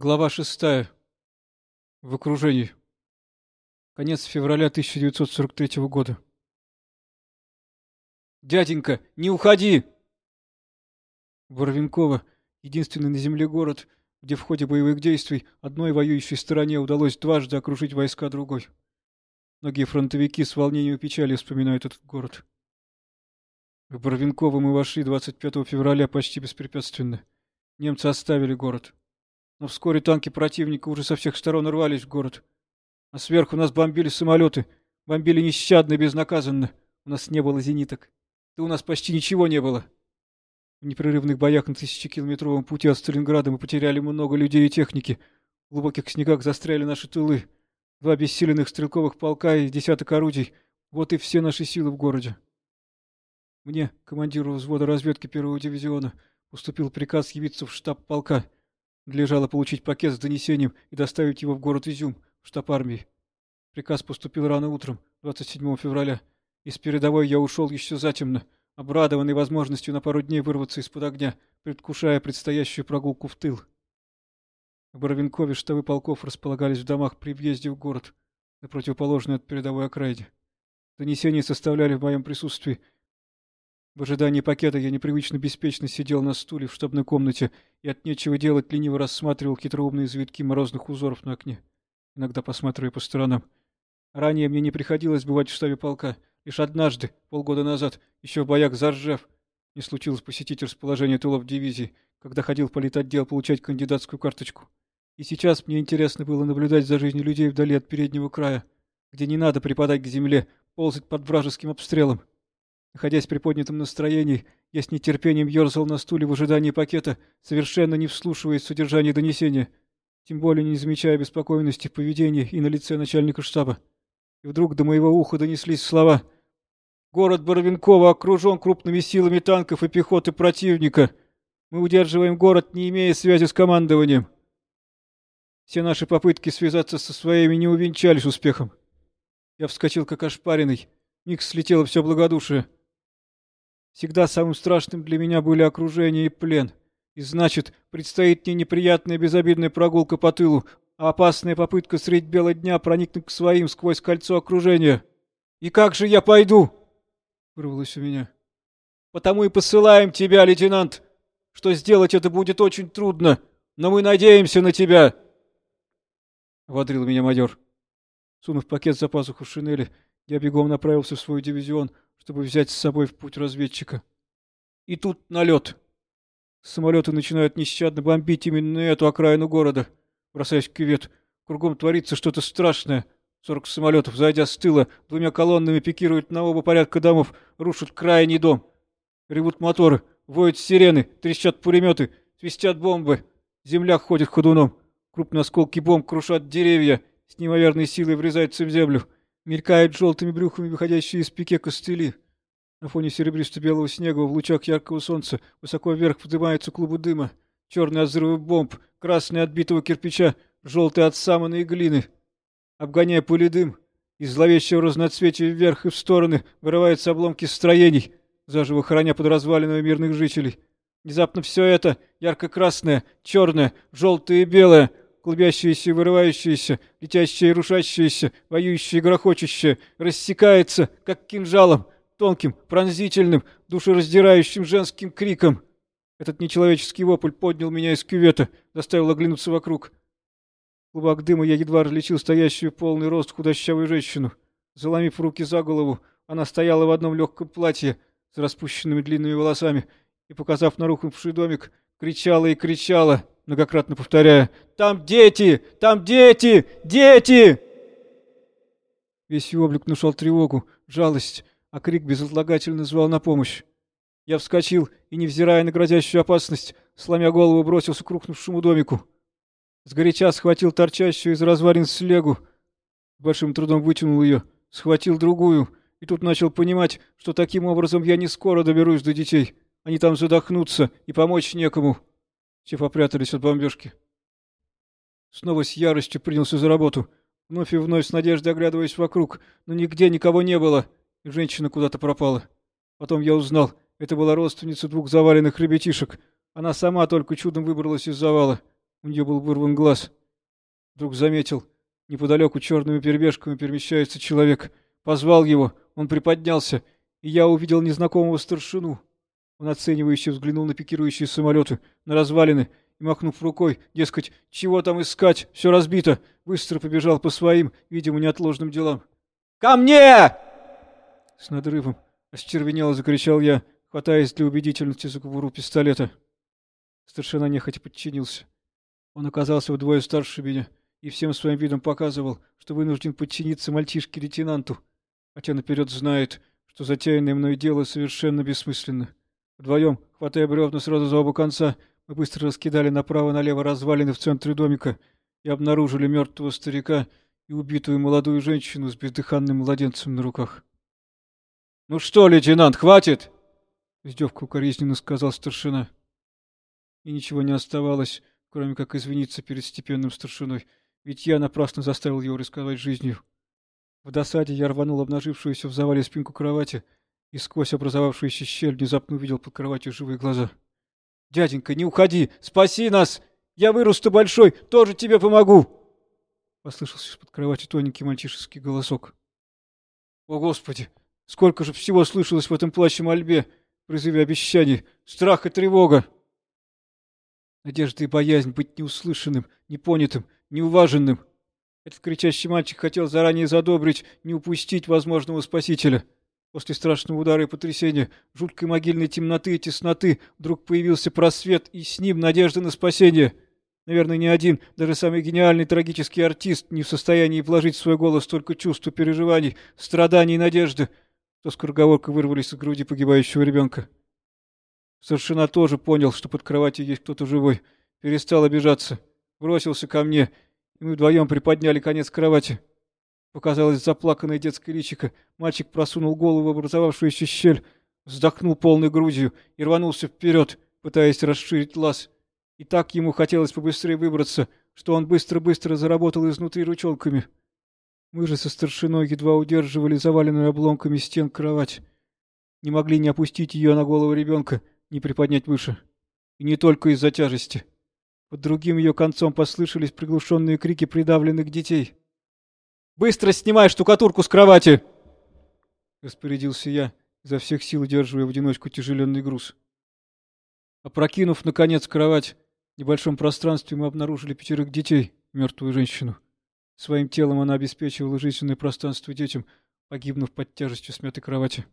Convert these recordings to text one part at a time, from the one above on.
Глава шестая. В окружении. Конец февраля 1943 года. «Дяденька, не уходи!» Боровенково — единственный на земле город, где в ходе боевых действий одной воюющей стороне удалось дважды окружить войска другой. Многие фронтовики с волнением и печалью вспоминают этот город. В Боровенково мы вошли 25 февраля почти беспрепятственно. Немцы оставили город. Но вскоре танки противника уже со всех сторон рвались в город. А сверху нас бомбили самолеты. Бомбили нещадно и безнаказанно. У нас не было зениток. Да у нас почти ничего не было. В непрерывных боях на тысячекилометровом пути от Сталинграда мы потеряли много людей и техники. В глубоких снегах застряли наши тылы. Два бессиленных стрелковых полка и десяток орудий. Вот и все наши силы в городе. Мне, командиру взвода разведки первого дивизиона, поступил приказ явиться в штаб полка — Надлежало получить пакет с донесением и доставить его в город Изюм, в штаб армии. Приказ поступил рано утром, 27 февраля. Из передовой я ушел еще затемно, обрадованный возможностью на пару дней вырваться из-под огня, предвкушая предстоящую прогулку в тыл. В Боровенкове штабы полков располагались в домах при въезде в город, на противоположной от передовой окраине. Донесения составляли в моем присутствии в ожидании пакета я непривычно беспечно сидел на стуле в штабной комнате и от нечего делать лениво рассматривал хитроумные завитки морозных узоров на окне, иногда посматривая по сторонам. Ранее мне не приходилось бывать в штабе полка. Лишь однажды, полгода назад, еще в боях за не случилось посетить расположение тылов дивизии, когда ходил в политотдел получать кандидатскую карточку. И сейчас мне интересно было наблюдать за жизнью людей вдали от переднего края, где не надо припадать к земле, ползать под вражеским обстрелом. Находясь в приподнятом настроении, я с нетерпением ерзал на стуле в ожидании пакета, совершенно не вслушиваясь в содержание донесения, тем более не замечая беспокойности в поведении и на лице начальника штаба. И вдруг до моего уха донеслись слова «Город Боровенково окружен крупными силами танков и пехоты противника. Мы удерживаем город, не имея связи с командованием». Все наши попытки связаться со своими не увенчались успехом. Я вскочил как ошпаренный. Миг слетело все благодушие. Всегда самым страшным для меня были окружение и плен. И значит, предстоит не неприятная безобидная прогулка по тылу, а опасная попытка средь бела дня проникнуть к своим сквозь кольцо окружения. «И как же я пойду?» — вырвалось у меня. «Потому и посылаем тебя, лейтенант, что сделать это будет очень трудно, но мы надеемся на тебя!» — водрил меня майор. Сунув пакет за пазуху шинели, я бегом направился в свой дивизион — чтобы взять с собой в путь разведчика. И тут налет. Самолеты начинают нещадно бомбить именно эту окраину города, бросаясь в кювет. Кругом творится что-то страшное. Сорок самолетов, зайдя с тыла, двумя колоннами пикируют на оба порядка домов, рушат крайний дом. Ревут моторы, воют сирены, трещат пулеметы, свистят бомбы. Земля ходит ходуном. Крупные осколки бомб крушат деревья, с неимоверной силой врезаются в землю. Мелькают желтыми брюхами выходящие из пике костыли. На фоне серебристо-белого снега в лучах яркого солнца высоко вверх вздымаются клубы дыма. Черные от взрывов бомб, красные от битого кирпича, желтые от саманы и глины. Обгоняя пыли дым, из зловещего разноцветия вверх и в стороны вырываются обломки строений, заживо храня под развалинами мирных жителей. Внезапно все это, ярко-красное, черное, желтое и белое, клубящееся вырывающееся, летящее рушащееся, воюющее грохочущее, рассекается, как кинжалом, тонким, пронзительным, душераздирающим женским криком. Этот нечеловеческий вопль поднял меня из кювета, заставил оглянуться вокруг. В дыма я едва различил стоящую полный рост худощавую женщину. Заломив руки за голову, она стояла в одном легком платье с распущенными длинными волосами и, показав на рухнувший домик, кричала и кричала многократно повторяя «Там дети! Там дети! Дети!» Весь ее облик внушал тревогу, жалость, а крик безотлагательно звал на помощь. Я вскочил и, невзирая на грозящую опасность, сломя голову, бросился к рухнувшему домику. Сгоряча схватил торчащую из развалин слегу, большим трудом вытянул ее, схватил другую, и тут начал понимать, что таким образом я не скоро доберусь до детей. Они там задохнутся, и помочь некому. Все попрятались от бомбежки. Снова с яростью принялся за работу. Вновь и вновь с надеждой оглядываясь вокруг, но нигде никого не было, и женщина куда-то пропала. Потом я узнал, это была родственница двух заваленных ребятишек. Она сама только чудом выбралась из завала. у нее был вырван глаз. Вдруг заметил, неподалеку черными перебежками перемещается человек. Позвал его, он приподнялся, и я увидел незнакомого старшину. Он оценивающе взглянул на пикирующие самолеты, на развалины, и, махнув рукой, дескать, чего там искать, все разбито, быстро побежал по своим, видимо, неотложным делам. «Ко мне!» С надрывом остервенело закричал я, хватаясь для убедительности за кобуру пистолета. Старшина нехотя подчинился. Он оказался вдвое старше меня и всем своим видом показывал, что вынужден подчиниться мальчишке-лейтенанту, хотя наперед знает, что затеянное мной дело совершенно бессмысленно. Вдвоем, хватая бревна сразу за оба конца, мы быстро раскидали направо-налево развалины в центре домика и обнаружили мертвого старика и убитую молодую женщину с бездыханным младенцем на руках. — Ну что, лейтенант, хватит? — издевка укоризненно сказал старшина. И ничего не оставалось, кроме как извиниться перед степенным старшиной, ведь я напрасно заставил его рисковать жизнью. В досаде я рванул обнажившуюся в завале спинку кровати и сквозь образовавшуюся щель внезапно увидел под кроватью живые глаза — «Дяденька, не уходи! Спаси нас! Я вырасту большой, тоже тебе помогу!» Послышался из-под кровати тоненький мальчишеский голосок. «О, Господи! Сколько же всего слышалось в этом плаще мольбе, призыве обещаний, страх и тревога!» Надежда и боязнь быть неуслышанным, непонятым, неуваженным. Этот кричащий мальчик хотел заранее задобрить, не упустить возможного спасителя. После страшного удара и потрясения, жуткой могильной темноты и тесноты вдруг появился просвет, и с ним надежда на спасение. Наверное, ни один, даже самый гениальный трагический артист не в состоянии вложить в свой голос столько чувств и переживаний, страданий и надежды, что скороговоркой вырвались из груди погибающего ребенка. Старшина тоже понял, что под кроватью есть кто-то живой, перестал обижаться, бросился ко мне, и мы вдвоем приподняли конец кровати. Показалось заплаканное детское личико. Мальчик просунул голову в образовавшуюся щель, вздохнул полной грудью и рванулся вперед, пытаясь расширить лаз. И так ему хотелось побыстрее выбраться, что он быстро-быстро заработал изнутри ручонками. Мы же со старшиной едва удерживали заваленную обломками стен кровать. Не могли не опустить ее на голову ребенка, не приподнять выше. И не только из-за тяжести. Под другим ее концом послышались приглушенные крики придавленных детей. Быстро снимай штукатурку с кровати!» Распорядился я, изо всех сил удерживая в одиночку тяжеленный груз. Опрокинув, наконец, кровать, в небольшом пространстве мы обнаружили пятерых детей, мертвую женщину. Своим телом она обеспечивала жизненное пространство детям, погибнув под тяжестью смятой кровати.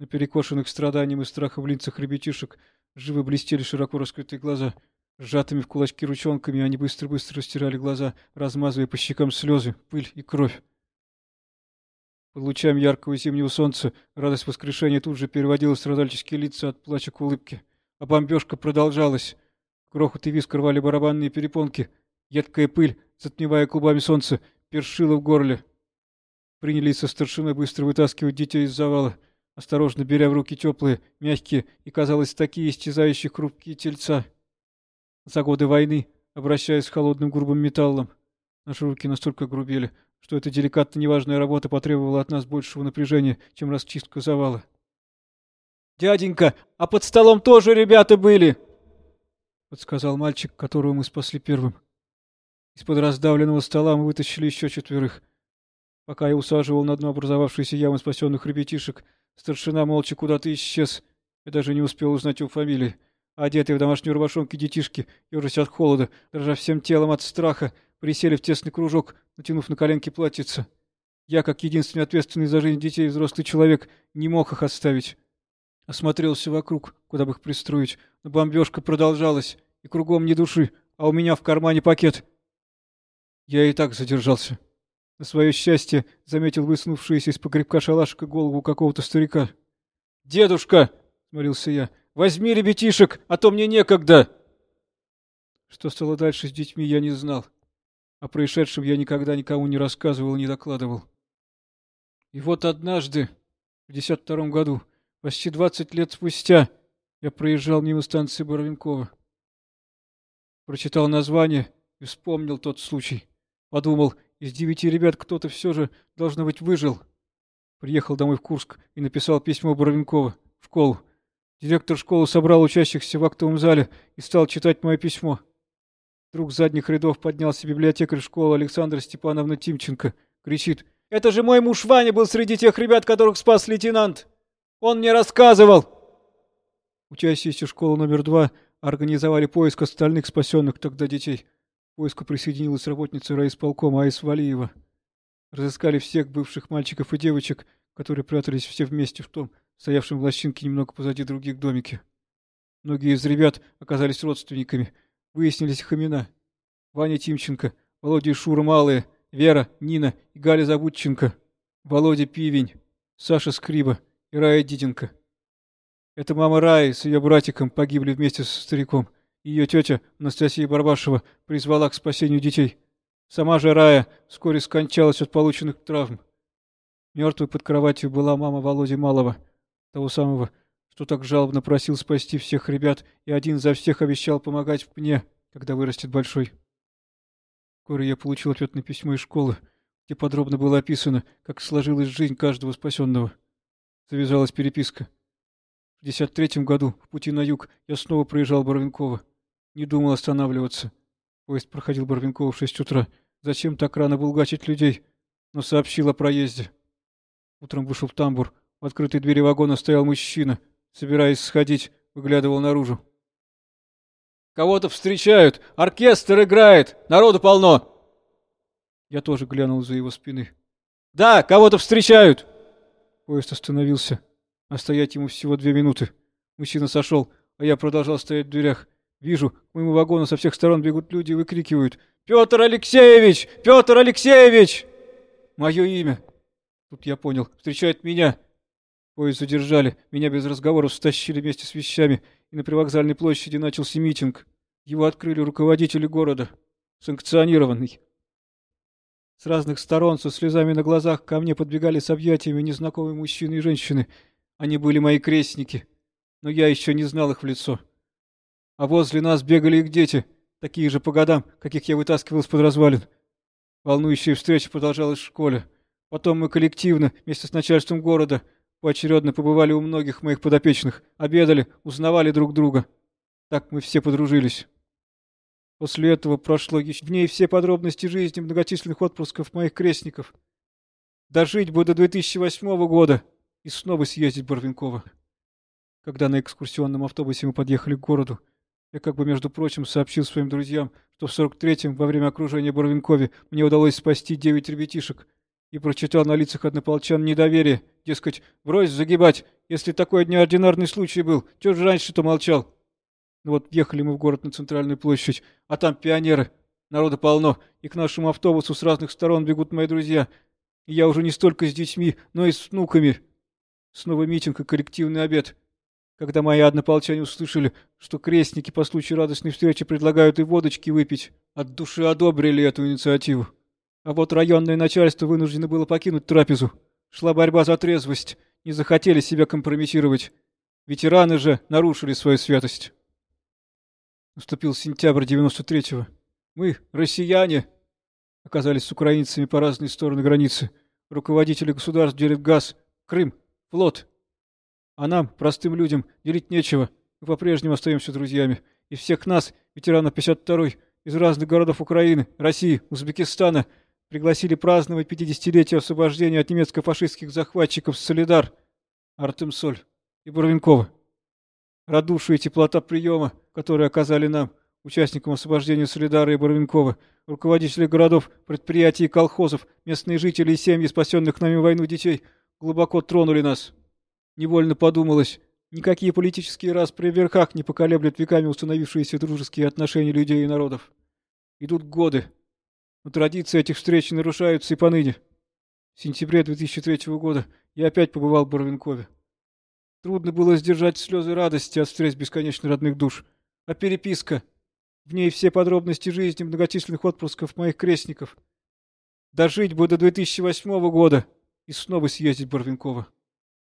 На перекошенных страданием и страхом лицах ребятишек живо блестели широко раскрытые глаза — Сжатыми в кулачки ручонками они быстро-быстро растирали глаза, размазывая по щекам слезы, пыль и кровь. Под лучами яркого зимнего солнца радость воскрешения тут же переводила страдальческие лица от плача к улыбке. А бомбежка продолжалась. Грохот и виск рвали барабанные перепонки. Едкая пыль, затмевая клубами солнца, першила в горле. Принялись со старшиной быстро вытаскивать детей из завала, осторожно беря в руки теплые, мягкие и, казалось, такие исчезающие хрупкие тельца. За годы войны, обращаясь с холодным грубым металлом, наши руки настолько грубели, что эта деликатно неважная работа потребовала от нас большего напряжения, чем расчистка завала. «Дяденька, а под столом тоже ребята были!» — подсказал мальчик, которого мы спасли первым. Из-под раздавленного стола мы вытащили еще четверых. Пока я усаживал на дно образовавшейся ямы спасенных ребятишек, старшина молча куда-то исчез. Я даже не успел узнать его фамилии. Одетые в домашнюю рубашонки детишки, ежась от холода, дрожа всем телом от страха, присели в тесный кружок, натянув на коленки платьица. Я, как единственный ответственный за жизнь детей взрослый человек, не мог их оставить. Осмотрелся вокруг, куда бы их пристроить, но бомбежка продолжалась, и кругом ни души, а у меня в кармане пакет. Я и так задержался. На свое счастье заметил высунувшуюся из погребка шалашика голову какого-то старика. «Дедушка!» — молился я. Возьми ребятишек, а то мне некогда!» Что стало дальше с детьми, я не знал. О происшедшем я никогда никому не рассказывал и не докладывал. И вот однажды, в десят втором году, почти двадцать лет спустя, я проезжал мимо станции Боровенкова. Прочитал название и вспомнил тот случай. Подумал, из девяти ребят кто-то все же, должно быть, выжил. Приехал домой в Курск и написал письмо Боровенкова в школу. Директор школы собрал учащихся в актовом зале и стал читать мое письмо. Вдруг с задних рядов поднялся библиотекарь школы Александра Степановна Тимченко. Кричит. «Это же мой муж Ваня был среди тех ребят, которых спас лейтенант! Он мне рассказывал!» Учащиеся школы номер два организовали поиск остальных спасенных тогда детей. К поиску присоединилась работница райисполкома Аис Валиева. Разыскали всех бывших мальчиков и девочек, которые прятались все вместе в том, стоявшем в лощинке немного позади других домике. Многие из ребят оказались родственниками. Выяснились их имена. Ваня Тимченко, Володя и Шура Малые, Вера, Нина и Галя Забудченко, Володя Пивень, Саша Скриба и Рая Диденко. Это мама Раи с ее братиком погибли вместе со стариком. Ее тетя, Анастасия Барбашева, призвала к спасению детей. Сама же Рая вскоре скончалась от полученных травм. Мертвой под кроватью была мама Володи Малова, того самого, что так жалобно просил спасти всех ребят и один за всех обещал помогать мне, когда вырастет большой. Вскоре я получил ответное письмо из школы, где подробно было описано, как сложилась жизнь каждого спасенного. Завязалась переписка. В 53 году, в пути на юг, я снова проезжал Барвинково. Не думал останавливаться. Поезд проходил Барвинково в шесть утра. Зачем так рано булгачить людей? Но сообщил о проезде. Утром вышел в тамбур. В открытой двери вагона стоял мужчина. Собираясь сходить, выглядывал наружу. «Кого-то встречают! Оркестр играет! Народу полно!» Я тоже глянул за его спины. «Да, кого-то встречают!» Поезд остановился. А стоять ему всего две минуты. Мужчина сошел, а я продолжал стоять в дверях. Вижу, к моему вагону со всех сторон бегут люди и выкрикивают «Петр Алексеевич! Петр Алексеевич!» Мое имя. Тут я понял. Встречают меня. Поезд задержали. Меня без разговоров стащили вместе с вещами. И на привокзальной площади начался митинг. Его открыли руководители города. Санкционированный. С разных сторон со слезами на глазах ко мне подбегали с объятиями незнакомые мужчины и женщины. Они были мои крестники, но я еще не знал их в лицо. А возле нас бегали их дети, такие же по годам, каких я вытаскивал из-под развалин. Волнующая встреча продолжалась в школе. Потом мы коллективно, вместе с начальством города, поочередно побывали у многих моих подопечных, обедали, узнавали друг друга. Так мы все подружились. После этого прошло еще в ней все подробности жизни многочисленных отпусков моих крестников. Дожить бы до 2008 года и снова съездить в Барвинково. Когда на экскурсионном автобусе мы подъехали к городу, я как бы, между прочим, сообщил своим друзьям, что в 43-м, во время окружения Барвинкове, мне удалось спасти девять ребятишек, и прочитал на лицах однополчан недоверие, дескать, брось загибать, если такой неординарный случай был, чего же раньше-то молчал? Ну вот въехали мы в город на центральную площадь, а там пионеры, народа полно, и к нашему автобусу с разных сторон бегут мои друзья, и я уже не столько с детьми, но и с внуками, Снова митинг и коллективный обед. Когда мои однополчане услышали, что крестники по случаю радостной встречи предлагают и водочки выпить, от души одобрили эту инициативу. А вот районное начальство вынуждено было покинуть трапезу. Шла борьба за трезвость, не захотели себя компрометировать. Ветераны же нарушили свою святость. Наступил сентябрь 93-го. Мы, россияне, оказались с украинцами по разные стороны границы. Руководители государств делят газ, Крым, Флот. А нам, простым людям, делить нечего. Мы по-прежнему остаемся друзьями. И всех нас, ветеранов 52-й, из разных городов Украины, России, Узбекистана, пригласили праздновать 50-летие освобождения от немецко-фашистских захватчиков Солидар, Артемсоль и Барвинкова. Радушие и теплота приема, которые оказали нам, участникам освобождения Солидара и Барвинкова, руководители городов, предприятий и колхозов, местные жители и семьи спасенных нами в войну детей – глубоко тронули нас. Невольно подумалось, никакие политические распри в верхах не поколеблют веками установившиеся дружеские отношения людей и народов. Идут годы, но традиции этих встреч нарушаются и поныне. В сентябре 2003 года я опять побывал в Барвинкове. Трудно было сдержать слезы радости от встреч бесконечно родных душ. А переписка? В ней все подробности жизни многочисленных отпусков моих крестников. Дожить бы до 2008 года и снова съездить в Барвинково.